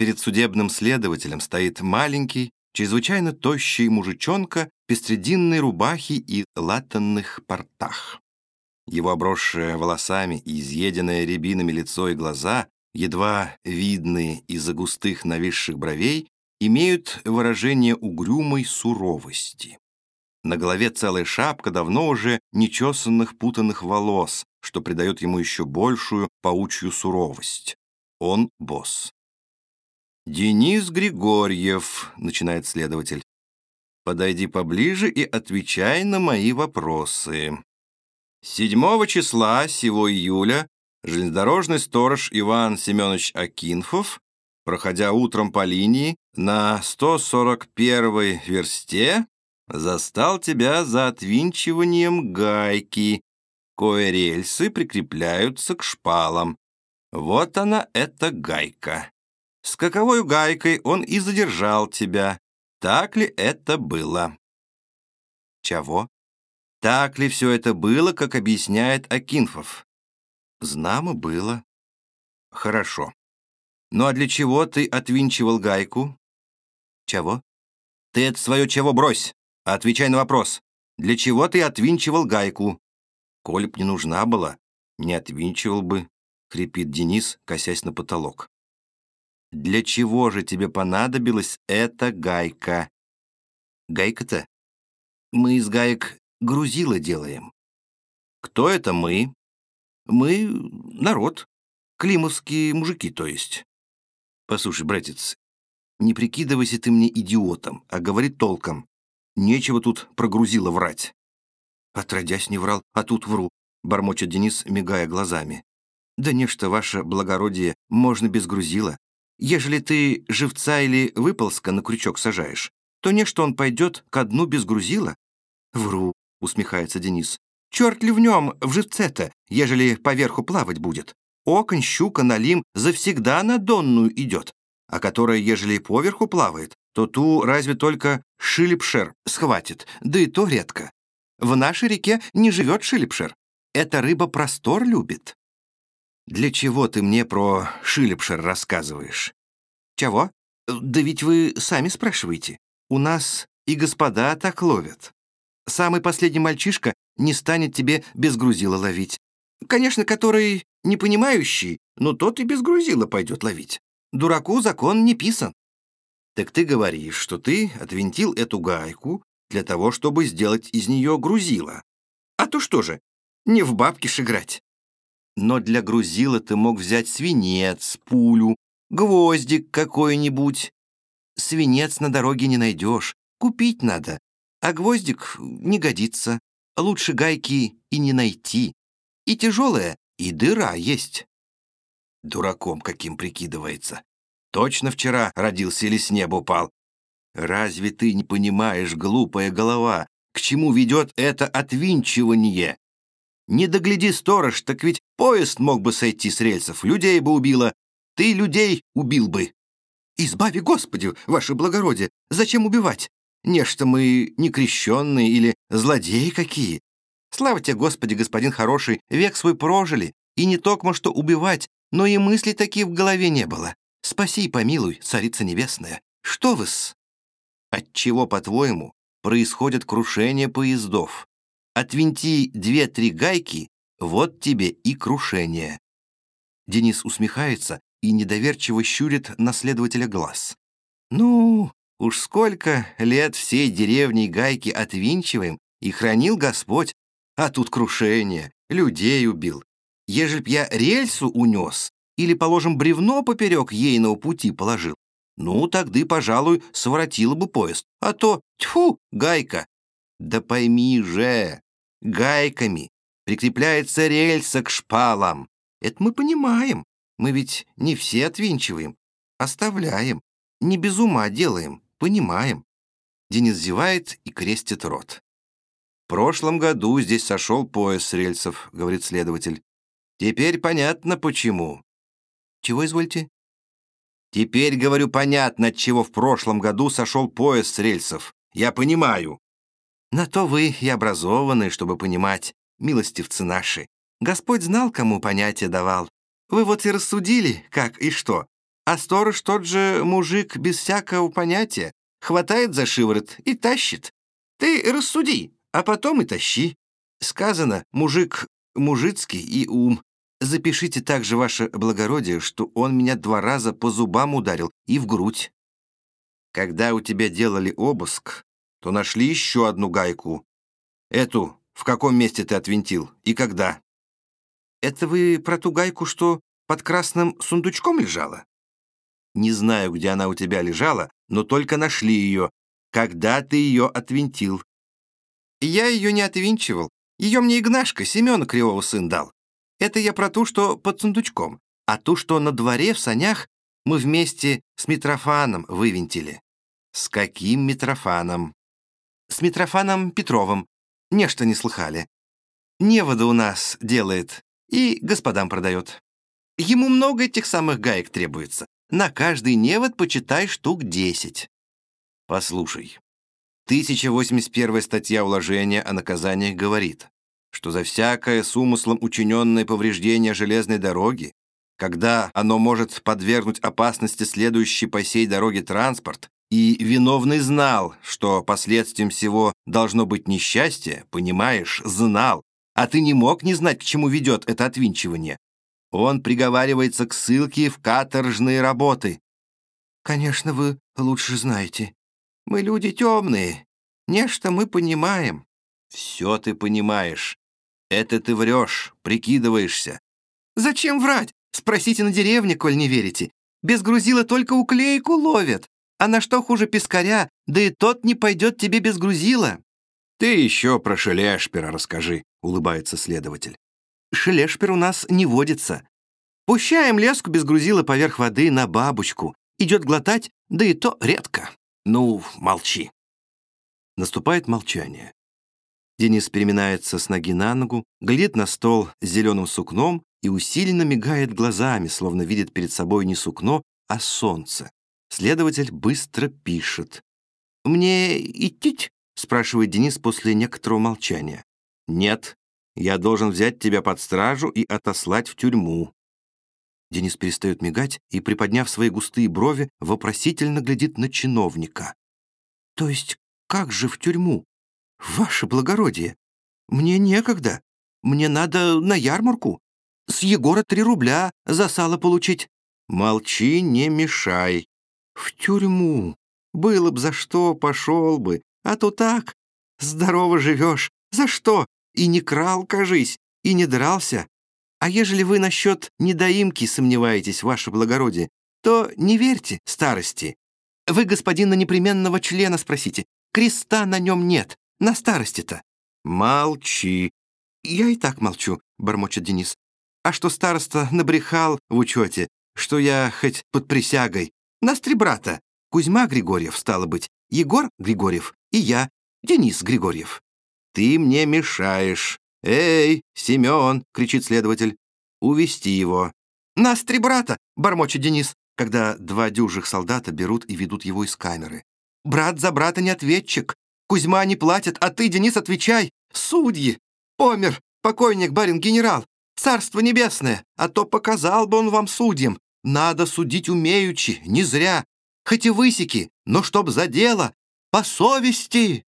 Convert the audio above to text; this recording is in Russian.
Перед судебным следователем стоит маленький, чрезвычайно тощий мужичонка в пестрединной рубахе и латанных портах. Его обросшее волосами и изъеденное рябинами лицо и глаза, едва видные из-за густых нависших бровей, имеют выражение угрюмой суровости. На голове целая шапка давно уже нечесанных путанных волос, что придает ему еще большую паучью суровость. Он босс. «Денис Григорьев», — начинает следователь. «Подойди поближе и отвечай на мои вопросы. 7 числа сего июля железнодорожный сторож Иван Семенович Акинфов, проходя утром по линии на 141 версте, застал тебя за отвинчиванием гайки, кое рельсы прикрепляются к шпалам. Вот она, эта гайка. С каковой гайкой он и задержал тебя. Так ли это было? Чего? Так ли все это было, как объясняет Акинфов? Знамо было. Хорошо. Ну а для чего ты отвинчивал гайку? Чего? Ты это свое чего брось. Отвечай на вопрос. Для чего ты отвинчивал гайку? Коль б не нужна была, не отвинчивал бы, хрипит Денис, косясь на потолок. Для чего же тебе понадобилась эта гайка? Гайка-то? Мы из гаек грузила делаем. Кто это мы? Мы — народ. Климовские мужики, то есть. Послушай, братец, не прикидывайся ты мне идиотом, а говори толком. Нечего тут прогрузило врать. Отродясь не врал, а тут вру, бормочет Денис, мигая глазами. Да нечто, ваше благородие, можно без грузила. Ежели ты живца или выползка на крючок сажаешь, то нечто он пойдет ко дну без грузила? Вру, усмехается Денис. Черт ли в нем, в живце-то, ежели поверху плавать будет? Оконь, щука, налим завсегда на донную идет, а которая, ежели поверху плавает, то ту разве только шилипшер схватит, да и то редко. В нашей реке не живет шилипшер. Эта рыба простор любит. Для чего ты мне про шилипшер рассказываешь? Чего? Да ведь вы сами спрашиваете. У нас и господа так ловят. Самый последний мальчишка не станет тебе без грузила ловить. Конечно, который не понимающий, но тот и без грузила пойдет ловить. Дураку закон не писан. Так ты говоришь, что ты отвинтил эту гайку для того, чтобы сделать из нее грузило. А то что же, не в бабки ж играть. Но для грузила ты мог взять свинец, пулю, гвоздик какой-нибудь. Свинец на дороге не найдешь, купить надо, а гвоздик не годится. Лучше гайки и не найти. И тяжелая, и дыра есть. Дураком каким прикидывается. Точно вчера родился или с неба упал. Разве ты не понимаешь, глупая голова, к чему ведет это отвинчивание? Не догляди, сторож, так ведь поезд мог бы сойти с рельсов, людей бы убило. Ты людей убил бы. Избави, Господи, ваше благородие, зачем убивать? Нечто мы не крещенные или злодеи какие. Слава тебе, Господи, господин хороший, век свой прожили, и не только что убивать, но и мыслей таких в голове не было. Спаси и помилуй, царица небесная. Что вы-с? Отчего, по-твоему, происходит крушение поездов? Отвинти две-три гайки, вот тебе и крушение. Денис усмехается и недоверчиво щурит на следователя глаз. «Ну, уж сколько лет всей деревни гайки отвинчиваем, и хранил Господь, а тут крушение, людей убил. Ежели б я рельсу унес, или, положим, бревно поперек ейного пути положил, ну, тогда, пожалуй, своротила бы поезд. А то, тьфу, гайка. Да пойми же, гайками прикрепляется рельса к шпалам. Это мы понимаем. Мы ведь не все отвинчиваем. Оставляем. Не без ума делаем. Понимаем. Денис зевает и крестит рот. «В прошлом году здесь сошел поезд с рельсов», — говорит следователь. «Теперь понятно, почему. Чего извольте? Теперь, говорю, понятно, от чего в прошлом году сошел поезд с рельсов. Я понимаю. На то вы и образованы, чтобы понимать, милостивцы наши. Господь знал, кому понятие давал. Вы вот и рассудили, как и что. А сторож тот же мужик без всякого понятия. Хватает за шиворот и тащит. Ты рассуди, а потом и тащи. Сказано, мужик мужицкий и ум. Запишите также, ваше благородие, что он меня два раза по зубам ударил и в грудь. Когда у тебя делали обыск, то нашли еще одну гайку. Эту в каком месте ты отвинтил и когда? Это вы про ту гайку, что под красным сундучком лежала? Не знаю, где она у тебя лежала, но только нашли ее. Когда ты ее отвинтил? Я ее не отвинчивал. Ее мне Игнашка, Семена Кривого сын дал. Это я про ту, что под сундучком. А ту, что на дворе в санях, мы вместе с Митрофаном вывинтили. С каким Митрофаном? С Митрофаном Петровым. Нечто не слыхали. Невода у нас делает и господам продает. Ему много этих самых гаек требуется. На каждый невод почитай штук десять. Послушай, 1081 статья уложения о наказаниях говорит, что за всякое с умыслом учиненное повреждение железной дороги, когда оно может подвергнуть опасности следующий по сей дороге транспорт, и виновный знал, что последствием всего должно быть несчастье, понимаешь, знал, а ты не мог не знать, к чему ведет это отвинчивание. Он приговаривается к ссылке в каторжные работы. Конечно, вы лучше знаете. Мы люди темные. Нечто мы понимаем. Все ты понимаешь. Это ты врешь, прикидываешься. Зачем врать? Спросите на деревне, коль не верите. Без грузила только уклейку ловят. А на что хуже пескаря, да и тот не пойдет тебе без грузила». «Ты еще про Шелешпера расскажи», — улыбается следователь. «Шелешпер у нас не водится. Пущаем леску без грузила поверх воды на бабочку. Идет глотать, да и то редко. Ну, молчи». Наступает молчание. Денис переминается с ноги на ногу, глядит на стол с зеленым сукном и усиленно мигает глазами, словно видит перед собой не сукно, а солнце. Следователь быстро пишет. «Мне идти?» — спрашивает Денис после некоторого молчания. «Нет, я должен взять тебя под стражу и отослать в тюрьму». Денис перестает мигать и, приподняв свои густые брови, вопросительно глядит на чиновника. «То есть как же в тюрьму? Ваше благородие, мне некогда. Мне надо на ярмарку. С Егора три рубля за сало получить». «Молчи, не мешай», в тюрьму. Было б за что, пошел бы. А то так. Здорово живешь. За что? И не крал, кажись, и не дрался. А ежели вы насчет недоимки сомневаетесь, ваше благородие, то не верьте старости. Вы господина непременного члена спросите. Креста на нем нет, на старости-то. Молчи. Я и так молчу, бормочет Денис. А что староста набрехал в учете, что я хоть под присягой, нас три брата. Кузьма Григорьев, стало быть, Егор Григорьев и я, Денис Григорьев. Ты мне мешаешь. Эй, Семен, кричит следователь. Увести его. Нас три брата, бормочет Денис, когда два дюжих солдата берут и ведут его из камеры. Брат за брата не ответчик. Кузьма не платит, а ты, Денис, отвечай. Судьи. Помер, покойник, барин-генерал. Царство небесное, а то показал бы он вам судьям. Надо судить умеючи, не зря. Хоть и высеки, но чтоб за дело, по совести.